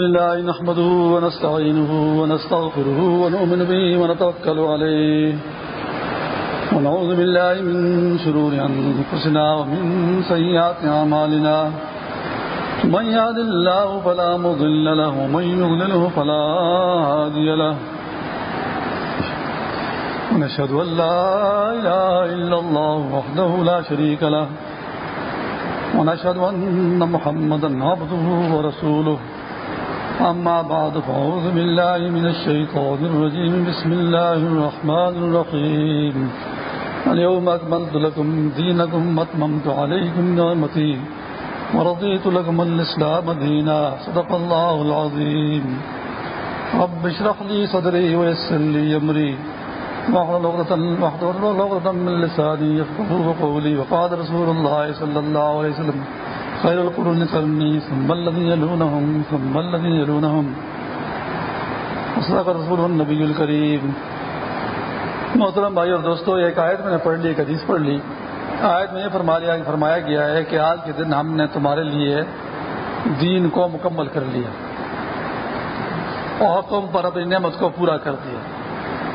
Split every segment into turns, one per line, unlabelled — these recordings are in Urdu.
لله نحمده ونستعينه ونستغفره ونؤمن به ونتوكل عليه. ونعوذ بالله من شرور أنفسنا ومن سيئات أعمالنا. من يهد الله فلا مضل له ومن يغلله فلا هادي له. ونشهد أن لا إله إلا الله وحده لا شريك له. ونشهد أن محمدا عبده ورسوله. أما بعد، فأعوذ بالله من الشيطان الرجيم. بسم الله الرحمن الرحيم. اليوم أكملت لكم دينكم وأتممت عليكم نعمتي ورضيت لكم الإسلام دينا. صدق الله العظيم. رب اشرح لي صدري ويسر لي أمري. واحلل عقدة من لساني يفقهوا قولي. وقال رسول الله صلى الله عليه وسلم خیر القرون قرنی ثم الذين يلونهم ثم الذين يلونهم صدق رسول النبی الکریم. محترم بھائی اور دوستو، ایک آیت میں نے پڑھ لی، ایک حدیث پڑھ لی. آیت میں یہ فرمایا گیا ہے کہ آج کے دن ہم نے تمہارے لیے دین کو مکمل کر لیا۔ اور تم پر اپنی نعمت کو پورا کر دیا۔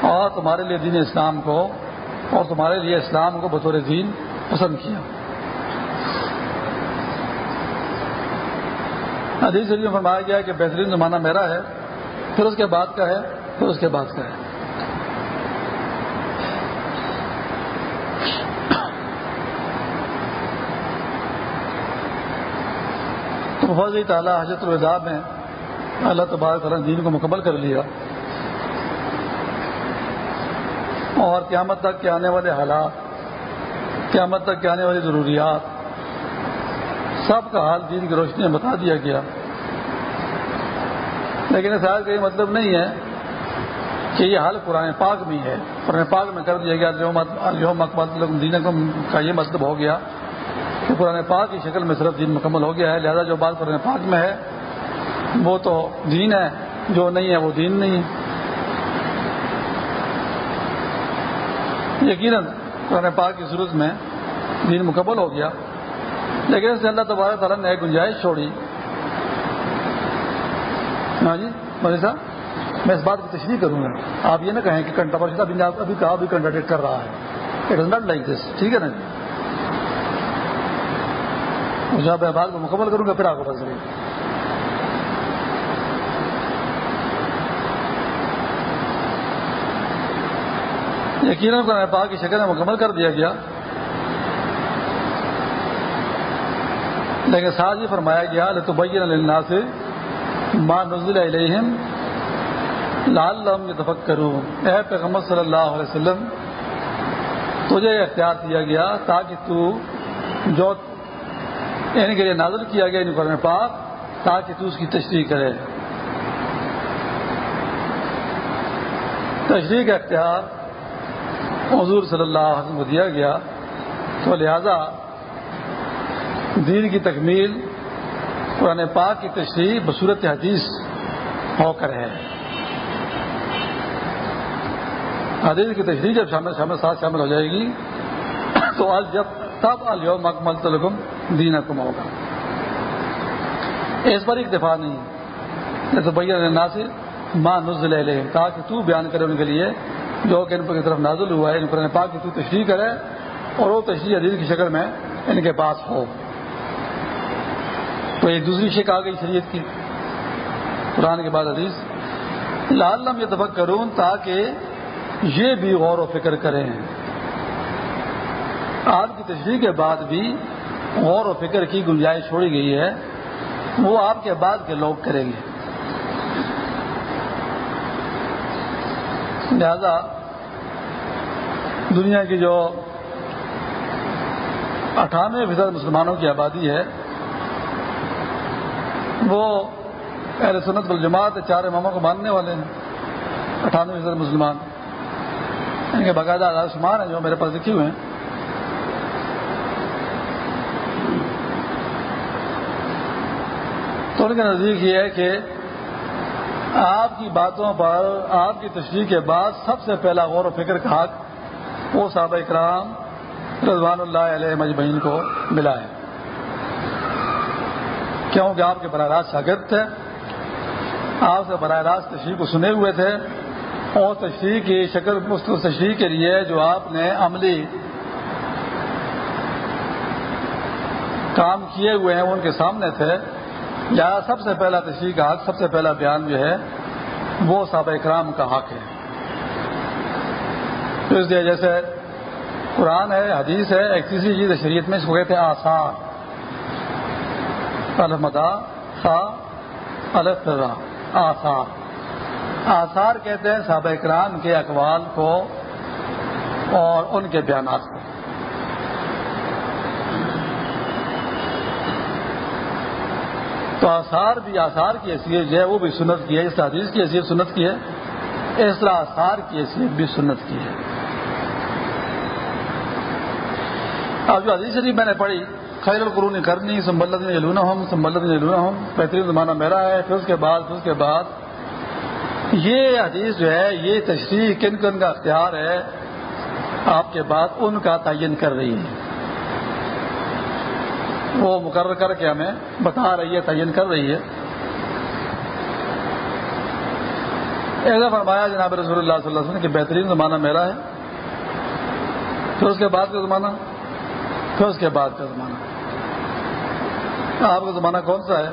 اور تمہارے لیے دین اسلام کو، اور تمہارے لیے اسلام کو بطور دین پسند کیا۔ حدیث شریف میں فرمایا گیا کہ بہترین زمانہ میرا ہے، پھر اس کے بعد کا ہے، پھر اس کے بعد کا ہے۔ تو بہت ہی تعالیٰ حضرت الوداع میں اللہ تبارک تعالیٰ دین کو مکمل کر لیا۔ اور قیامت تک کے آنے والے حالات، قیامت تک کے آنے والی ضروریات سب کا حال دین کی روشنی میں بتا دیا گیا۔ لیکن اس حال کا یہ مطلب نہیں ہے کہ یہ حال قرآن پاک میں ہے۔ قرآن پاک میں کر دیا گیا اکبر دین کا یہ مطلب ہو گیا کہ قرآن پاک کی شکل میں صرف دین مکمل ہو گیا ہے۔ لہذا جو بات قرآن پاک میں ہے، وہ تو دین ہے، جو نہیں ہے، وہ دین نہیں ہے۔ یقیناً قرآن پاک کی صورت میں دین مکمل ہو گیا۔ لیکن اس سے اللہ تبارک تعالیٰ نے ایک گنجائش چھوڑی۔ ہاں جی مجھے صاحب، میں اس بات کی تشریح کروں گا۔ آپ یہ نہ کہیں کہ کنٹا پرشد ابھی ابھی کہا بھی کنٹراڈکٹ کر رہا ہے۔ It is not like this ٹھیک ہے نا جی؟ جب میں بات کو مکمل کروں گا، پھر آپ کو پتہ چلے یقیناً قرآن پاک کی شکل میں مکمل کر دیا گیا۔ لیکن ساتھ ہی فرمایا گیا، لتبین للناس ما نزل الیہم لعلہم یتفکرون۔ اے پیغمبر صلی اللہ علیہ وسلم، تجھے اختیار دیا گیا تاکہ تو جو ان کے لیے نازل کیا گیا ان قرآن پاک، تاکہ تو اس کی تشریح کرے۔ تشریح کا اختیار حضور صلی اللہ علیہ وسلم کو دیا گیا۔ تو لہذا دین کی تکمیل، قرآن پاک کی تشریح بصورت حدیث ہو کر ہے۔ حدیث کی تشریح جب شامل شامل ساتھ شامل ہو جائے گی، تو آج جب تب الوم اکمل تلکم دین حکم ہوگا۔ اس پر ایک نہیں۔ جیسے بھیا ناصر ماں نزل لے تاکہ تو بیان کرے ان کے لیے جو کہ ان کی طرف نازل ہوا ہے ان قرآن پاک کی تو تشریح کرے اور وہ تشریح حدیث کی شکل میں ان کے پاس ہو۔ تو ایک دوسری شک آ گئی شریعت کی۔ قرآن کے بعد حدیث۔ لعلم یہ دفق کروں تاکہ یہ بھی غور و فکر کریں۔ آج کی تشریح کے بعد بھی غور و فکر کی گنجائش چھوڑی گئی ہے۔ وہ آپ کے بعد کے لوگ کریں گے۔ لہذا دنیا کی جو اٹھانوے فیصد مسلمانوں کی آبادی ہے وہ اہل سنت والجماعت چار اماموں کو ماننے والے ہیں اٹھانوے فیصد مسلمان۔ ان کے باقاعدہ آدھار شمار ہیں جو میرے پاس لکھے ہوئے ہیں۔ تو ان کے نزدیک یہ ہے کہ آپ کی باتوں پر، آپ کی تشریح کے بعد سب سے پہلا غور و فکر کا حق وہ صحابہ اکرام رضوان اللہ علیہ مجمعین کو ملا ہے۔ کیونکہ آپ کے براہ راست شاگرد تھے؟ آپ سے براہ راست تشریح کو سنے ہوئے تھے اور تشریح کی شکل تشریح کے لیے جو آپ نے عملی کام کیے ہوئے ہیں، وہ ان کے سامنے تھے۔ یا سب سے پہلا تشریح کا حق، سب سے پہلا بیان جو ہے، وہ صحابہ اکرام کا حق ہے۔ اس لیے جیسے قرآن ہے، حدیث ہے، ایک تیسری چیز شریعت میں اس کو کہتے ہیں آثار۔ المدا خا، الفرا، آثار۔ آثار کہتے ہیں صحابہ اکرام کے اقوال کو اور ان کے بیانات کو۔ تو آثار بھی آثار کی حیثیت جو ہے، وہ بھی سنت کی ہے، اس حدیث کی حیثیت سنت کی ہے، اس طرح آثار کی حیثیت بھی سنت کی ہے۔ اب جو حدیث شریف میں نے پڑھی خیر القرون کرنی سمبلت میں لونا ہوں سمبلت میں لونا ہوں بہترین زمانہ میرا ہے، پھر اس کے بعد، پھر اس کے بعد۔ یہ حدیث جو ہے، یہ تشریح کن کن کا اختیار ہے؟ آپ کے بعد ان کا تعین کر رہی ہے وہ مقرر کر کے ہمیں بتا رہی ہے، تعین کر رہی ہے۔ ایسا فرمایا جناب رسول اللہ صلی اللہ علیہ وسلم کہ بہترین زمانہ میرا ہے۔ پھر اس کے بعد کا زمانہ؟ پھر اس کے بعد کا زمانہ۔ آپ کا زمانہ کون سا ہے؟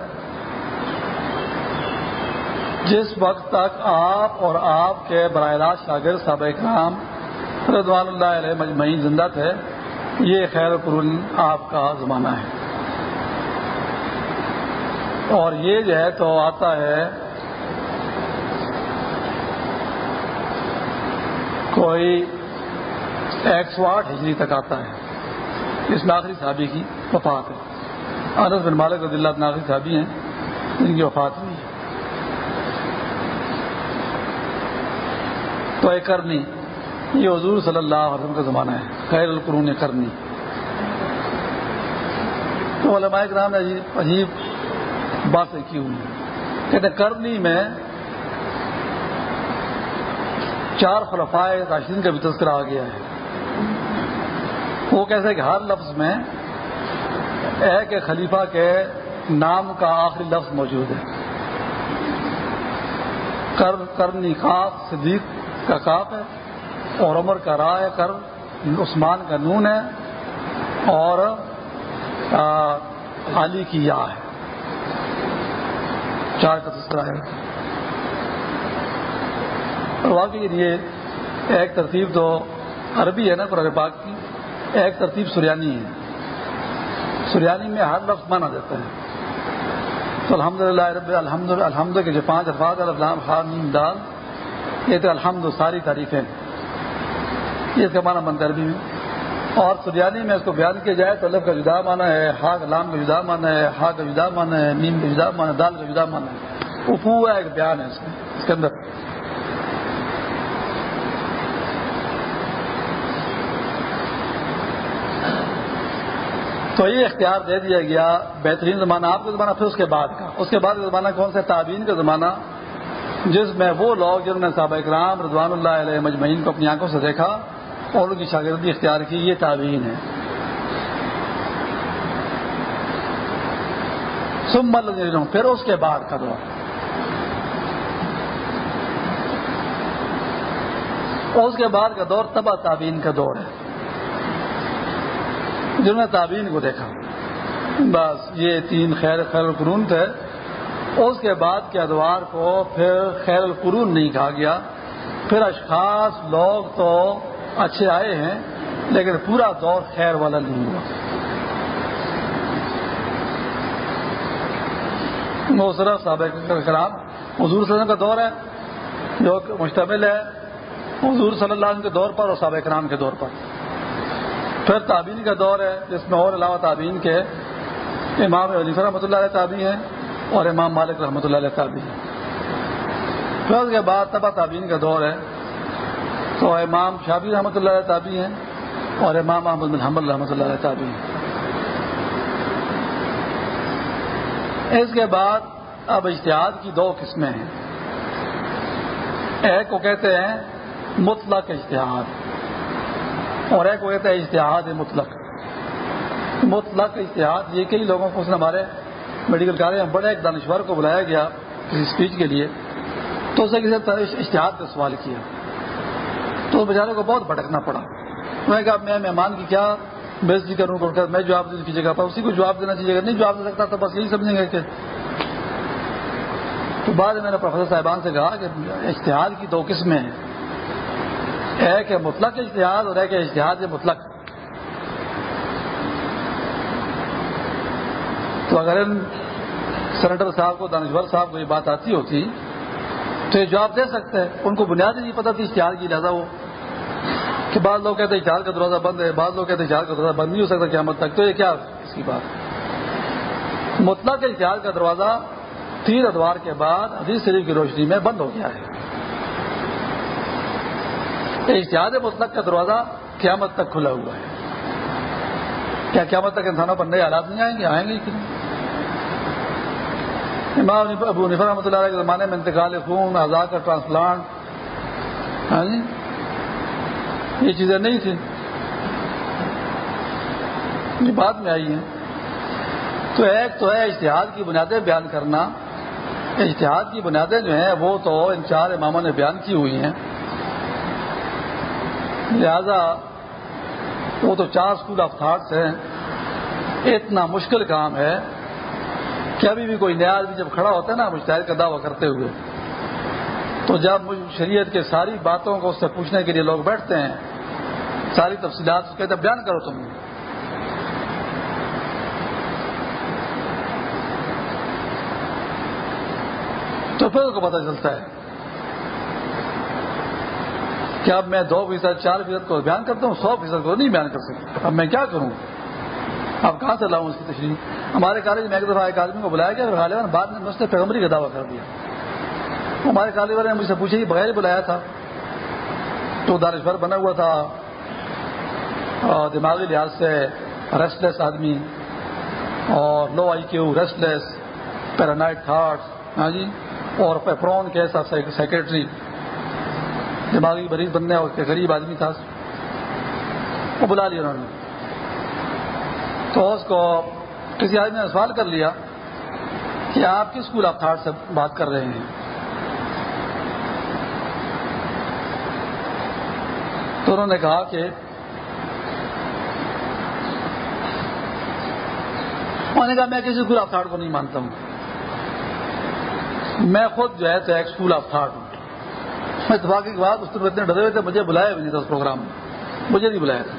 جس وقت تک آپ اور آپ کے براہ راست شاگرد صاحب اکرام رضوان اللہ علیہ مجمعین زندہ تھے، یہ خیر قرون آپ کا زمانہ ہے۔ اور یہ جو ہے تو آتا ہے، کوئی ایک سو آٹھ ہجری تک آتا ہے۔ اس ناخری صحابی کی وفات ہے۔ انس بن مالک رضی اللہ ناخری صحابی ہیں جن کی وفات ہوئی۔ تو ایک کرنی، یہ حضور صلی اللہ علیہ وسلم کا زمانہ ہے، خیر القرون کرنی۔ تو علماء کرام نے عجیب باتیں کی ہوئی کہتے کرنی میں چار خلفائے راشدین کا بھی تذکرہ آ گیا ہے۔ وہ کیسے کہ ہر لفظ میں ایک خلیفہ کے نام کا آخری لفظ موجود ہے۔ کر کرنی کاف، صدیق کا کاف ہے اور عمر کا را ہے، کر عثمان کا نون ہے اور علی کی یا ہے۔ چار کا تذکرہ ہے۔ واقعی یہ ایک ترتیب تو عربی ہے نا قرآن پاک کی۔ ایک ترتیب سریانی ہے۔ سریانی میں ہر لفظ مانا جاتا ہے تو الحمد للہ رب الحمد الحمد کے جو پانچ الفاظ الفلام خان دال، یہ تو الحمد ساری تعریفیں یہ اس کا مانا بند عربی میں اور سریانی میں اس کو بیان کیا جائے تو لب کا جدا مانا ہے ہا لام کا جدا مانا ہے ہا کا جدا مانا ہے نیم کا جدا مانا ہے، دال کا جدا مانا ہے۔ وہ پورا ایک بیان ہے اس میں، اس کے اندر۔ تو یہ اختیار دے دیا گیا، بہترین زمانہ آپ کا زمانہ، پھر اس کے بعد کا۔ اس کے بعد کا زمانہ کون سا؟ تعبین کا زمانہ، جس میں وہ لوگ جنہوں نے صحابہ اکرام رضوان اللہ علیہ مجمعین کو اپنی آنکھوں سے دیکھا اور ان کی شاگردی اختیار کی، یہ تعبین ہے سم پھر اس کے بعد کا دور۔ اس کے بعد کا دور تبا تعبین کا دور ہے۔ جنہوں نے تعبین کو دیکھا، بس یہ تین خیر خیر القرون تھے۔ اس کے بعد کے ادوار کو پھر خیر القرون نہیں کہا گیا۔ پھر اشخاص، لوگ تو اچھے آئے ہیں، لیکن پورا دور خیر والا نہیں ہوا۔ موسرا صاحب کرام حضور صلی اللہ علیہ وسلم کا دور ہے، جو مشتمل ہے۔ حضور صلی اللہ علیہ وسلم کے دور پر اور صحابہ کرام کے دور پر۔ پھر تعبین کا دور ہے، جس میں اور علاوہ تعبین کے امام علیف رحمۃ اللہ علیہ تعبی ہیں اور امام مالک رحمۃ اللہ علیہ تعبی ہیں۔ پھر اس کے بعد تبا تعبین کا دور ہے۔ تو امام شابی رحمۃ اللہ علیہ تعبی ہیں اور امام احمد بن حمل رحمۃ اللہ علیہ تعبی ہیں۔ اس کے بعد اب اشتہاد کی دو قسمیں ہیں۔ ایک کو کہتے ہیں مطلق اشتہاد اور ایک وہ ہے اشتہاد مطلق۔ مطلق اشتہاد یہ کئی لوگوں کو اس نے ہمارے میڈیکل کالج میں بڑے ایک دانشور کو بلایا گیا کسی اسپیچ کے لیے، تو اسے کسی طرح کا سوال کیا۔ تو بیچارے کو بہت بھٹکنا پڑا۔ میں نے کہا، میں مہمان کی کیا بےزتی کروں میں جواب دینے کی جگہ پر، اسی کو جواب دینا چاہیے۔ نہیں جواب دے سکتا تو بس یہی سمجھیں گے کہ۔ تو بعد میں نے پروفیسر صاحبان سے کہا کہ اشتہار کی دو قسمیں ہیں۔ ایک ہے مطلق اشتہار اور ایک ہے اشتہار مطلق۔ تو اگر ان سینیٹر صاحب کو، دانشور صاحب کو یہ بات آتی ہوتی، تو یہ جواب دے سکتے ہیں۔ ان کو بنیادی نہیں پتا تھی اشتہار کی لہٰذا وہ، کہ بعض لوگ کہتے ہیں اشتہار کا دروازہ بند ہے، بعض لوگ کہتے ہیں اشتہار کا دروازہ بند نہیں ہو سکتا قیامت تک۔ تو یہ کیا اس کی بات؟ مطلق اشتہار کا دروازہ تین ادوار کے بعد حدیث شریف کی روشنی میں بند ہو گیا ہے۔ اشتہار مطلق کا دروازہ قیامت تک کھلا ہوا ہے۔ کیا قیامت تک انسانوں پر نئے حالات نہیں آئیں گے؟ آئیں گے کہ نہیں امام ابو نفر رحمۃ اللہ علیہ کے زمانے میں انتقال خون آزاد کا ٹرانسپلانٹ ہاں جی؟ یہ چیزیں نہیں تھیں۔ یہ بعد میں آئی ہیں۔ تو ایک تو ہے اشتہاد کی بنیادیں بیان کرنا۔ اشتہاد کی بنیادیں جو ہیں وہ تو ان چار اماموں نے بیان کی ہوئی ہیں۔ لہذا وہ تو چار اسکول آف تھاٹس ہیں، اتنا مشکل کام ہے کہ ابھی بھی کوئی نیا آدمی جب کھڑا ہوتا ہے نا مشتحد کا دعویٰ کرتے ہوئے، تو جب شریعت کے ساری باتوں کو اس سے پوچھنے کے لیے لوگ بیٹھتے ہیں، ساری تفصیلات کہتے بیان کرو تم۔ تو پھر اس کو پتہ چلتا ہے۔ کہ اب میں دو فیصد، چار فیصد کو بیان کرتا ہوں، سو فیصد کو نہیں بیان کر سکتا۔ اب میں کیا کروں؟ اب کہاں سے لاؤں اس کی تشریح؟ ہمارے کالج میں ایک دفعہ ایک آدمی کو بلایا گیا غالباً بعد میں نسخے پیغمبری کا دعویٰ کر دیا۔ ہمارے کالج والے نے مجھ سے پوچھا کہ بغیر بلایا تھا؟ تو دارشور بنا ہوا تھا۔ دماغی لحاظ سے ریسٹ لیس آدمی۔ اور لو آئی کیو ریسٹ لیس پیرانائٹ تھاٹس ہاں جی؟ اور پیپرون کے سیکرٹری دماغی مریض بننے اور غریب آدمی تھا۔ وہ بلا لیا انہوں نے۔ تو اس کو کسی آدمی نے سوال کر لیا کہ آپ کس اسکول آف تھاٹ سے بات کر رہے ہیں؟ تو انہوں نے کہا کہ انہوں نے کہا میں کسی اسکول آف تھاٹ کو نہیں مانتا ہوں۔ میں خود جو ہے تو ایک اسکول آف تھاٹ ہوں میں اتفاق کی بات، اس اتنے ڈرے ہوئے تھے، مجھے بلایا بھی نہیں تھا اس پروگرام میں۔ مجھے نہیں بلایا تھا۔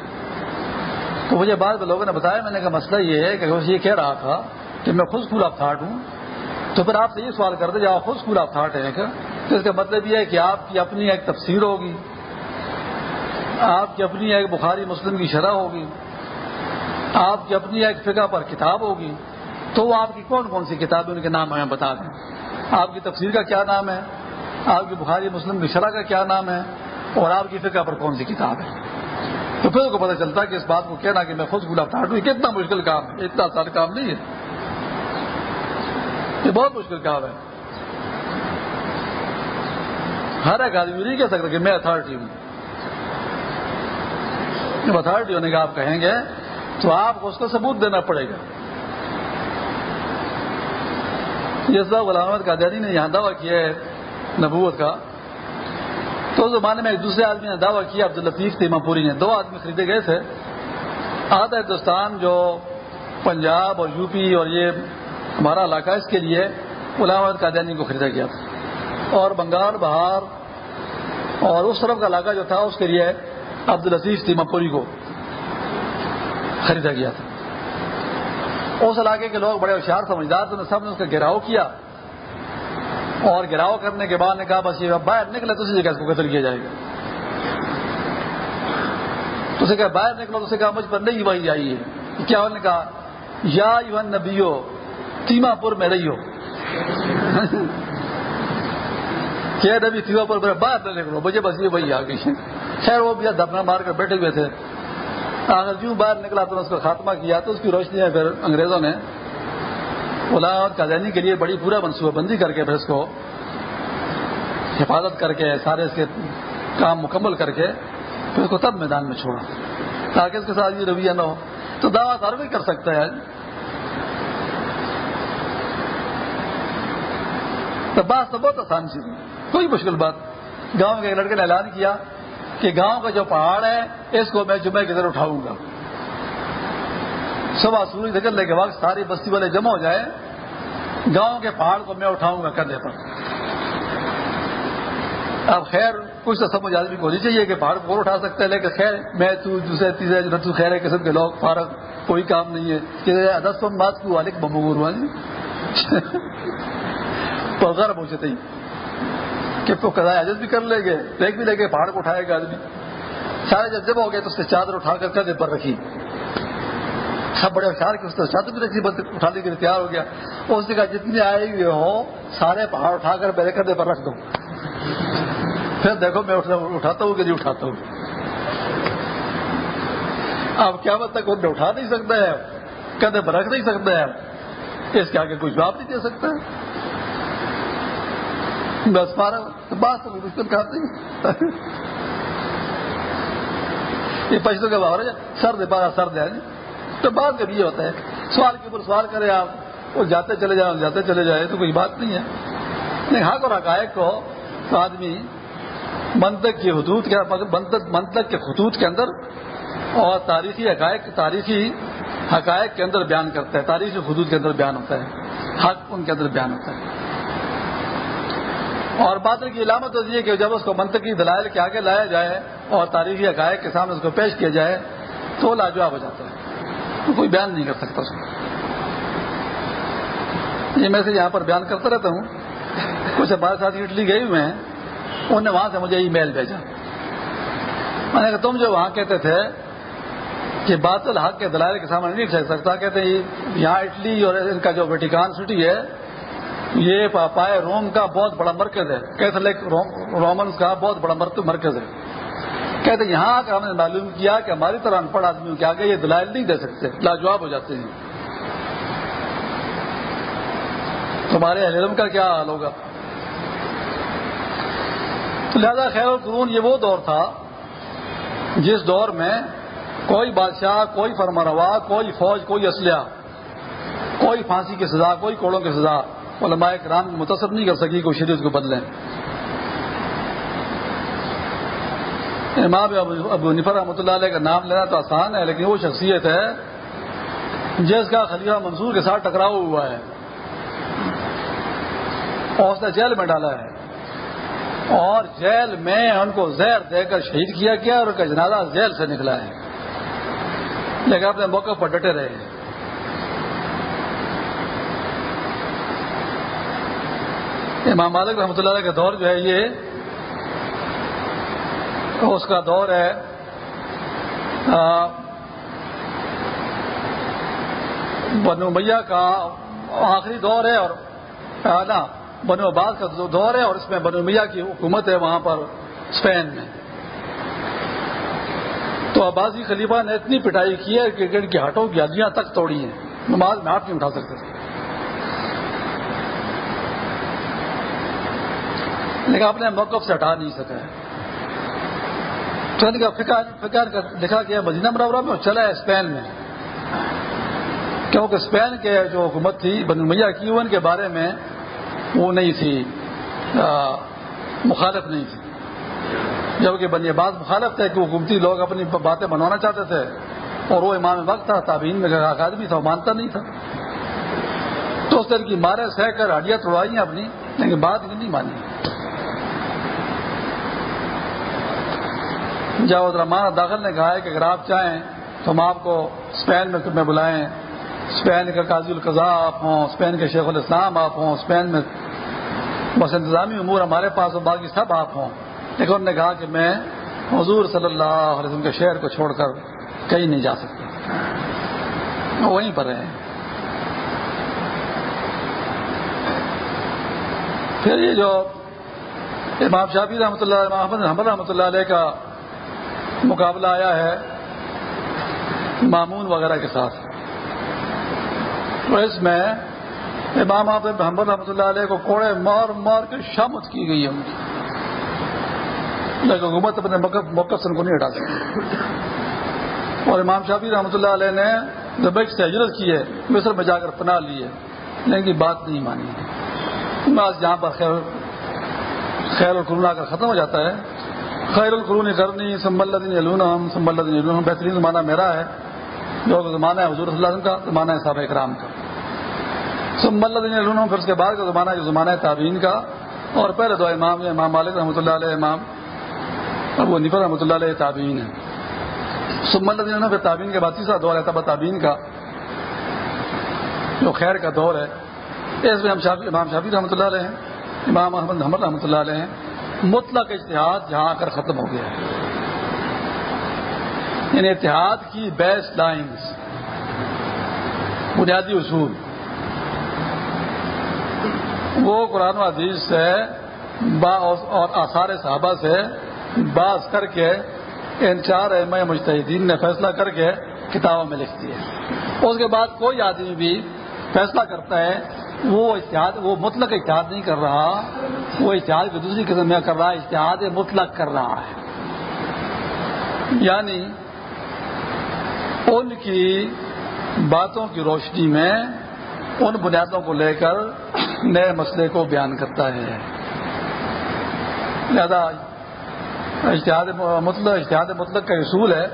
تو مجھے بعد میں لوگوں نے بتایا، میں نے کہا مسئلہ یہ ہے کہ یہ کہہ رہا تھا کہ میں خود اسکول آف تھاٹ ہوں، تو پھر آپ سے یہ سوال کرتے جب آپ خود اسکول آف تھاٹ ہیں تو اس کا مطلب یہ ہے کہ آپ کی اپنی ایک تفسیر ہوگی، آپ کی اپنی ایک بخاری مسلم کی شرح ہوگی، آپ کی اپنی ایک فقہ پر کتاب ہوگی، تو وہ آپ کی کون کون سی کتابیں ان کے نام ہمیں بتا دیں؟ آپ کی تفسیر کا کیا نام ہے؟ آپ کی بخاری مسلم کی شرح کا کیا نام ہے اور آپ کی فقہ پر کون سی کتاب ہے؟ تو پھر کو پتہ چلتا ہے کہ اس بات کو کہنا کہ میں خود گلاب ٹھاٹ ہوں کتنا مشکل کام ہے، اتنا آسان کام نہیں ہے۔ یہ بہت مشکل کام ہے۔ ہر ایک آدمی نہیں کہہ سکتا کہ میں اتھارٹی ہوں۔ جب اتھارٹی ہونے کا آپ کہیں گے تو آپ کو اس کا ثبوت دینا پڑے گا۔ یہ سب غلام احمد قادیانی نے یہاں دعویٰ کیا ہے۔ نبوت کا۔ تو اس زمانے میں ایک دوسرے آدمی نے دعویٰ کیا عبد الطیف تیما پوری نے۔ دو آدمی خریدے گئے تھے۔ آدھا ہندوستان جو پنجاب اور یو پی اور یہ ہمارا علاقہ اس کے لیے غلام احمد قادیانی کو خریدا گیا تھا۔ اور بنگال، بہار اور اس طرف کا علاقہ جو تھا، اس کے لیے عبد الطیف تیما پوری کو خریدا گیا تھا۔ اس علاقے کے لوگ بڑے ہوشیار، سمجھدار تھے سب نے اس کا گھیراؤ کیا۔ اور گراؤ کرنے کے بعد نے کہا بس یہ باہر نکلے تو اسی جگہ اس کو قتل کیا جائے گا۔ تو اسے کہا باہر نکلو تو اسے کہا مجھ پر نہیں وہی آئی ہے۔ کیا انہوں نے کہا؟ یا یون نبیو تیما پور میں رہی ہو۔ کیا نبی، تیما پور میں باہر نہ نکلو، مجھے بس یہ وہی آ گئی۔ خیر، وہ بھی دھرنا مار کر بیٹھے ہوئے تھے۔ اگر جوں باہر نکلا تو اس کا خاتمہ کیا، تو اس کی روشنی ہے۔ پھر انگریزوں نے اور قادیانی کے لیے بڑی پورا منصوبہ بندی کر کے پھر اس کو حفاظت کر کے سارے اس کے کام مکمل کر کے پھر اس کو تب میدان میں چھوڑا۔ تاکہ اس کے ساتھ یہ رویہ نہ ہو۔ تو دعوی دار بھی کر سکتا ہے۔ آج. تو بات تو بہت آسان چیز کوئی مشکل بات۔ گاؤں کے ایک لڑکے نے اعلان کیا کہ گاؤں کا جو پہاڑ ہے، اس کو میں جمعے کی طرح اٹھاؤں گا۔ صبح سورج نکلنے کے وقت ساری بستی والے جمع ہو جائے گاؤں کے پہاڑ کو میں اٹھاؤں گا کندھے پر۔ اب خیر، کچھ تو سمجھ آدمی کو نہیں چاہیے کہ پہاڑ کو اٹھا سکتے ہیں، لیکن خیر، میں تو دوسرے، تیسرے، جو خیر قسم کے لوگ، فارغ، کوئی کام نہیں ہے۔ کہ دس پن بات کو والے بمبو گروا جی تو غرب ہو جاتے کہ تو قضاء عجز بھی کر لیں گے دیکھ بھی لیں گے پہاڑ کو اٹھائے گا آدمی۔ سارے جب جب ہو گئے تو اس نے چادر اٹھا کر کندھے پر رکھی۔ سب بڑے ہوشیار کے اس نے چادر بھی رکھی بند اٹھانے کے لیے تیار ہو گیا۔ اس نے کہا، جتنے آئے ہوئے ہو سارے پہاڑ اٹھا کر میرے کندھے پر رکھ دو پھر دیکھو، میں اٹھاتا ہوں کہ نہیں اٹھاتا ہوں؟ اب کیا بات تک انہیں اٹھا نہیں سکتا ہے کندھے پر رکھ نہیں سکتا ہے۔ اس کے آگے کوئی جواب نہیں دے سکتا۔ بس پارا بات تو مشکل کھاتے یہ پیسوں کے باہر سر دے پارا سر دے۔ تو بات جب یہ ہوتا ہے۔ سوال کے اوپر سوال کرے آپ، وہ جاتے چلے جائیں جاتے چلے جائے تو کوئی بات نہیں ہے۔ نہیں، حق اور حقائق کو تو آدمی منطق کی حدود کے منطق کے خطوط کے اندر اور تاریخی حقائق تاریخی حقائق کے اندر بیان کرتا ہے۔ تاریخی حدود کے اندر بیان ہوتا ہے۔ حق ان کے اندر بیان ہوتا ہے۔ اور بادل کی علامت ہوتی ہے کہ جب اس کو منطقی دلائل کے آگے لایا جائے اور تاریخی حقائق کے سامنے اس کو پیش کیا جائے تو لاجواب ہو جاتا ہے۔ تو کوئی بیان نہیں کر سکتا اس کو یہ میں سے یہاں پر بیان کرتا رہتا ہوں۔ کچھ ہمارے ساتھ اٹلی گئے ہوئے ہیں۔ انہوں نے وہاں سے مجھے ای میل بھیجا۔ میں نے کہا، تم جو وہاں کہتے تھے کہ باطل حق کے دلائل کے سامنے نہیں چل سکتا، کہتے ہیں، یہاں اٹلی اور ان کا جو ویٹیکان سٹی ہے، یہ پاپائے روم کا بہت بڑا مرکز ہے۔ کیتھولک رومنس کا بہت بڑا مرکز ہے۔ کہتے یہاں آ کر ہم نے معلوم کیا کہ ہماری طرح ان پڑھ آدمیوں کے آگے یہ دلائل نہیں دے سکتے، لاجواب ہو جاتے ہیں۔ تمہارے علم کا کیا حال ہوگا؟ لہذا خیر القرون یہ وہ دور تھا جس دور میں کوئی بادشاہ، کوئی فرمانوا کوئی فوج، کوئی اسلحہ، کوئی پھانسی کی سزا، کوئی کوڑوں کی سزا علماء کرام متصر نہیں کر سکی کوئی شریعت کو بدلیں۔ امام ابو نفر رحمۃ اللہ علیہ کا نام لینا تو آسان ہے، لیکن وہ شخصیت ہے جس کا خلیفہ منصور کے ساتھ ٹکراؤ ہوا ہے۔ اور اس نے جیل میں ڈالا ہے۔ اور جیل میں ان کو زہر دے کر شہید کیا گیا اور ان کا جنازہ جیل سے نکلا ہے۔ لیکن اپنے موقع پر ڈٹے رہے۔ ہیں امام مالک رحمۃ اللہ علیہ کا دور جو ہے یہ اس کا دور ہے۔ بنو میاں کا آخری دور ہے اور نا بنو عباس کا دور ہے اور اس میں بنو میاں کی حکومت ہے وہاں پر اسپین میں۔ تو عباسی خلیفہ نے اتنی پٹائی کی ہے کہ ان کی ہٹوں کی ہڈیاں تک توڑی ہیں۔ نماز میں ہاتھ نہیں اٹھا سکتے۔ تھے لیکن اپنے موقف سے ہٹا نہیں سکا ہے۔ فکر لکھا گیا مدینہ مرورہ میں اور چلا ہے اسپین میں۔ کیونکہ اسپین کے جو حکومت تھی بن میاں کی ان کے بارے میں وہ نہیں تھی مخالف نہیں تھی۔ جبکہ بنی بعض مخالف تھے کہ حکومتی لوگ اپنی باتیں بنوانا چاہتے تھے۔ اور وہ امام وقت تھا تعبین میں آدمی تھا، وہ مانتا نہیں تھا۔ تو اس طرح کی مارے سہ کر ہڈیاں توڑائی ہیں اپنی، لیکن بات نہیں مانی۔ جاوید رحمان داخل نے کہا ہے کہ اگر آپ چاہیں تو ہم آپ کو اسپین میں تمہیں بلائیں۔ اسپین کا قاضی القضاء آپ ہوں، اسپین کے شیخ الاسلام آپ ہوں، اسپین میں بس انتظامی امور ہمارے پاس اور باقی سب آپ ہوں۔ لیکن انہوں نے کہا کہ میں حضور صلی اللہ علیہ وسلم کے شہر کو چھوڑ کر کہیں نہیں جا سکتا۔ وہیں پر رہے۔ پھر یہ جو امام شافی رحمۃ اللہ محمد محمد رحمۃ اللہ علیہ کا مقابلہ آیا ہے معمون وغیرہ کے ساتھ۔ تو اس میں امام آپ محمد رحمۃ اللہ علیہ کو کوڑے مار مار کے شامت کی گئی ہے۔ ان کی لیکن حکومت اپنے موقع سے ان کو نہیں ہٹا سکتی اور امام شافی رحمۃ اللہ علیہ نے زبیک سے ہجرت کی ہے، مصر میں جا کر پناہ لی ہے، لیکن بات نہیں مانی۔ بس جہاں پر خیر خیر القرون آ کر ختم ہو جاتا ہے خیر القرون کرنی سمبل الدین سمبل الدین بہترین زمانہ میرا ہے، جو زمانہ ہے حضور صلی اللہ علیہ وسلم کا، زمانہ ہے صحابہ اکرام کا. سمبل الدین پھر اس کے بعد کا زمانہ ہے، جو زمانہ ہے تعبین کا. اور پہلے دو امام امام مالک رحمۃ اللہ علیہ، امام ابو نفر رحمۃ اللہ علیہ تعبین ہے سمبل الدین پھر تعبین کے بعد تیسرا دور ہے تب تعبین کا. جو خیر کا دور ہے، اس میں ہم شافی، امام شافی رحمۃ اللہ علیہ ہیں، امام احمد محمد رحمۃ اللہ علیہ ہیں. مطلق اتحاد جہاں آ کر ختم ہو گیا ہے۔ یعنی اتحاد کی بیس لائنز، بنیادی اصول۔ وہ قرآن و حدیث سے اور آثار صحابہ سے باز کر کے ان چار ایم مجتہدین نے فیصلہ کر کے کتابوں میں لکھ دیا۔ اس کے بعد کوئی آدمی بھی فیصلہ کرتا ہے، وہ اتحاد وہ مطلق اتحاد نہیں کر رہا، وہ اتحاد کی دوسری قسم میں کر رہا ہے اتحاد مطلق کر رہا ہے۔ یعنی ان کی باتوں کی روشنی میں ان بنیادوں کو لے کر نئے مسئلے کو بیان کرتا ہے۔ لہذا اشتہاد مطلق اشتہاد مطلق کا اصول ہے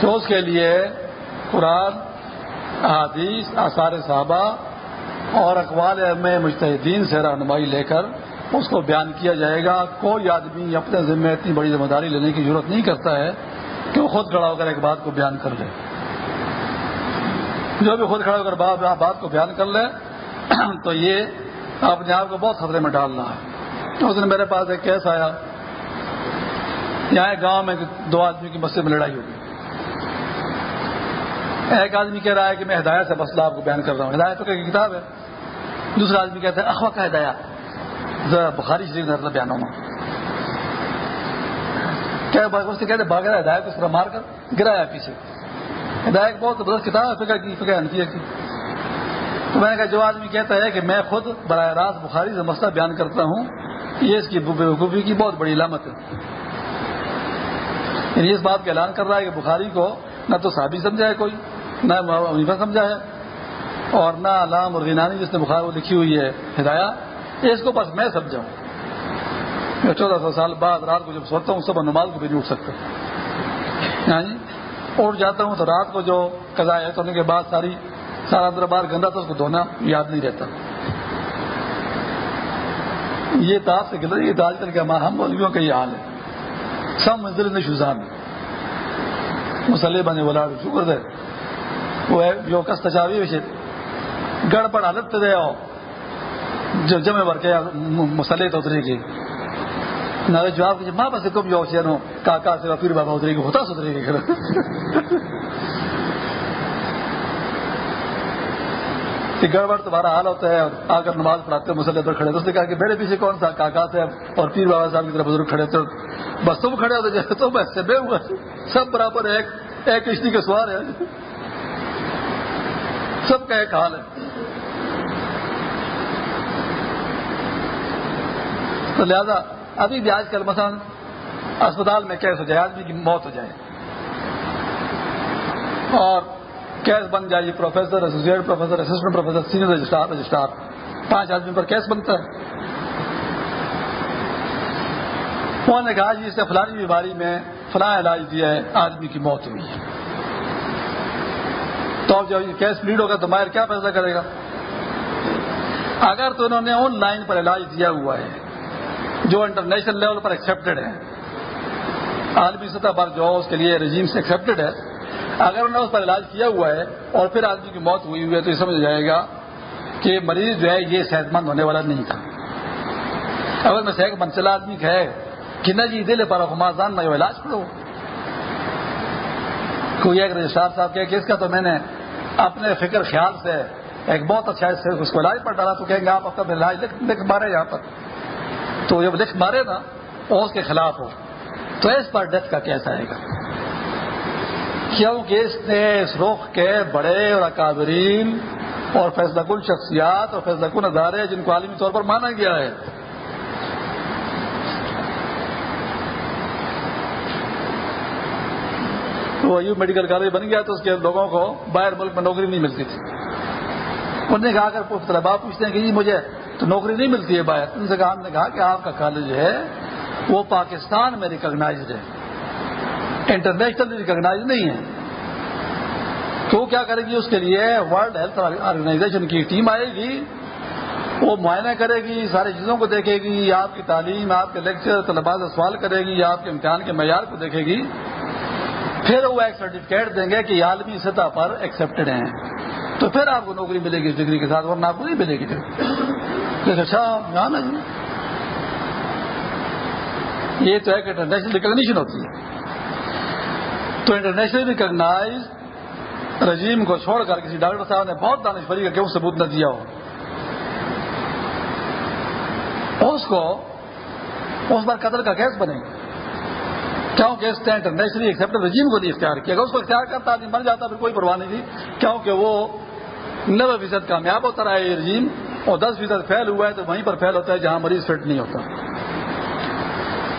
تو اس کے لیے قرآن احادیث، آثار صحابہ اور اقوال میں مشتحدین سے رہنمائی لے کر اس کو بیان کیا جائے گا۔ کوئی آدمی اپنے ذمہ اتنی بڑی ذمہ داری لینے کی ضرورت نہیں کرتا ہے کہ وہ خود کھڑا ہو کر ایک بات کو بیان کر لے۔ جو بھی خود کھڑا ہو کر بات کو بیان کر لے، تو یہ اپنے آپ کو بہت خطرے میں ڈالنا ہے۔ اس دن میرے پاس ایک کیس آیا۔ یہاں گاؤں میں دو آدمی کی مسجد میں لڑائی ہوگی ایک آدمی کہہ رہا ہے کہ میں ہدایت سے مسئلہ آپ کو بیان کر رہا ہوں۔ ہدایت کی کتاب ہے۔ دوسرا آدمی کہتا ہے اخوا کا ہدایات ذرا بخاری شریف نظر بیانوں میں کیا اس سے کہتے بھاگ رہا ہدایت کو اس طرح مار کر گرایا پیچھے۔ ہدایت بہت زبردست کتاب ہے، فکر کی فکر انفیہ کی۔ تو میں نے کہا جو آدمی کہتا ہے کہ میں خود براہ راست بخاری سے مسئلہ بیان کرتا ہوں، یہ اس کی بے کی بہت بڑی علامت ہے۔ یعنی اس بات کا اعلان کر رہا ہے کہ بخاری کو نہ تو صحابی سمجھا ہے کوئی۔ نہ ونیفا سمجھا ہے اور نہ علام اور رینانی جس نے بخار وہ لکھی ہوئی ہے ہدایہ، اس کو بس میں سمجھاؤں۔ میں چودہ سو سال بعد رات کو جب سوتا ہوں، صبح نماز کو بھی نہیں اٹھ سکتا۔ یعنی اٹھ جاتا ہوں تو رات کو جو قضا ہے کرنے کے بعد ساری سارا اندر گندا تھا، اس کو دھونا یاد نہیں رہتا۔ یہ تاپ سے گزر یہ آج کل کے ہم مولویوں کا یہ حال ہے۔ سب منزل نے شوزان مسلح بنے بولا شکر دے وہ جو کس تچاوی ویسے گڑبڑ حالت دے ہو جو جمع بھر کے مسلح تو اترے گی۔ نہ جواب کیجیے ماں بس کم جو شہر ہوں کاکا سے پھر بابا اترے گی، ہوتا سترے گی۔ کہ گڑبڑ تمہارا حال ہوتا ہے اور آ کر نماز پڑھاتے مسلح پر کھڑے تو اس نے کہا کہ میرے پیچھے کون سا کاکا سے اور پیر بابا صاحب کی طرف بزرگ کھڑے تھے بس تم کھڑے ہوتے جیسے تم ایسے بے ہوئے۔ سب برابر ایک ایک کشتی کے سوار ہے سب کا ایک حال ہے۔ تو لہذا ابھی بھی آج کل مثلا اسپتال میں کیس ہو جائے، آدمی کی موت ہو جائے۔ اور کیس بن جائے professor associate professor assistant professor senior registrar registrar پانچ آدمی پر کیس بنتا ہے۔ انہوں نے کہا جی اس نے فلانی بیماری میں فلاں علاج دیا ہے، آدمی کی موت ہوئی۔ ہے تو اب جب کیس لیڈ ہوگا تو ماہر کیا فیصلہ کرے گا؟ اگر تو انہوں نے آن لائن پر علاج دیا ہوا ہے، جو انٹرنیشنل لیول پر ایکسپٹیڈ ہے عالمی سطح پر جو اس کے لیے رجیم سے ایکسپٹیڈ ہے، اگر انہوں نے اس پر علاج کیا ہوا ہے اور پھر آدمی کی موت ہوئی ہوئی ہے تو یہ سمجھ جائے گا کہ مریض جو ہے یہ صحت مند ہونے والا نہیں تھا۔ اگر میں صحت مند چلا آدمی ہے کہ نہ جی دل پر خمازان میں علاج کرو۔ کوئی ایک رجسٹرار صاحب کہ اس کا تو میں نے اپنے فکر خیال سے ایک بہت اچھا اس کو علاج پر ڈالا تو کہیں گے آپ اپنا علاج لکھ مارے یہاں پر۔ تو جب لکھ مارے نا اور اس کے خلاف ہو۔ تو اس پر ڈیتھ کا کیسا آئے گا۔ کیونکہ اس نے اس رخ کے بڑے اور اکابرین اور فیصلہ کن شخصیات اور فیصلہ کن ادارے جن کو عالمی طور پر مانا گیا ہے وہ یو میڈیکل کالج بن گیا تو اس کے لوگوں کو باہر ملک میں نوکری نہیں ملتی تھی۔ انہوں نے کہا کر طلبا پوچھتے ہیں کہ جی مجھے تو نوکری نہیں ملتی ہے باہر۔ ان سے کہا، ہم نے کہا کہ آپ کا کالج ہے، وہ پاکستان میں ریکگنائزڈ ہے۔ انٹرنیشنل ریکگنائز نہیں ہے۔ تو وہ کیا کرے گی؟ اس کے لیے ورلڈ ہیلتھ آرگنائزیشن کی ٹیم آئے گی۔ وہ معائنہ کرے گی، ساری چیزوں کو دیکھے گی۔ آپ کی تعلیم، آپ کے لیکچر طلباء سے سوال کرے گی، آپ کے امتحان کے معیار کو دیکھے گی۔ پھر وہ ایک سرٹیفکیٹ دیں گے کہ عالمی سطح پر ایکسپٹڈ ہیں۔ تو پھر آپ کو نوکری ملے گی اس ڈگری کے ساتھ، ورنہ آپ کو نہیں ملے گی۔ اچھا جی۔ یہ تو ایک انٹرنیشنل ریکگنیشن ہوتی ہے۔ تو انٹرنیشنل ریکگنائز رجیم کو چھوڑ کر کسی ڈاکٹر صاحب نے بہت دانشوری کا کیوں ثبوت نہ دیا ہو۔ اس کو، اس پر قتل کا کیس بنے۔ گا کیونکہ اس نے انٹرنیشنلی ایکسپٹ رجیم کو نہیں اختیار کیا اگر اس کو اختیار کرتا آدمی مر جاتا، پھر کوئی پرواہ نہیں تھی، کیونکہ وہ نوے فیصد کامیاب ہوتا رہا ہے یہ رجیم، اور دس فیصد فیل ہوا ہے تو وہیں پر فیل ہوتا ہے جہاں مریض فٹ نہیں ہوتا۔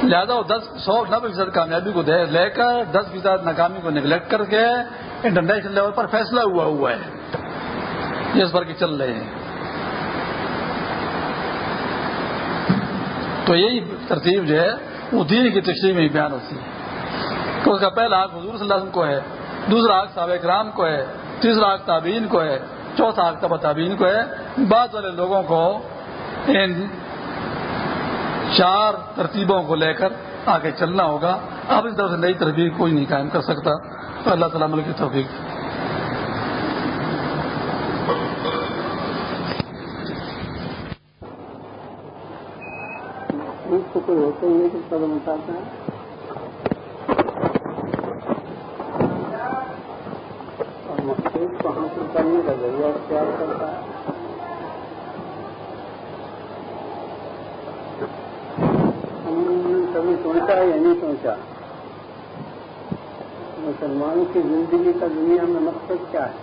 لہٰذا وہ دس، سو نبے فیصد کامیابی کو لے کر، دس فیصد ناکامی کو نگلیکٹ کر کے انٹرنیشنل لیول پر فیصلہ ہوا ہوا ہے۔ جس پر کہ چل رہے ہیں۔ تو یہی ترتیب جو ہے وہ دین کی تشریح میں بیان ہوتی ہے۔ تو اس کا پہلا حق حضور صلی اللہ علیہ وسلم کو ہے، دوسرا حق صحابہ کرام کو ہے، تیسرا حق تابعین کو ہے، چوتھا حق تبا تابعین کو ہے۔ بعض والے لوگوں کو ان چار ترتیبوں کو لے کر آگے چلنا ہوگا۔ اب اس طرح سے نئی تربیت کوئی نہیں قائم کر سکتا۔ اللہ تعالیٰ ملک کی توفیق۔
ہوتے قدم اٹھاتے ہیں۔ اور مقصود کو حاصل کرنے کا ذریعہ اختیار کرتا ہے۔ ہم نے کبھی سوچا یا نہیں سوچا؟ مسلمانوں کی زندگی کا دنیا میں مقصد کیا ہے؟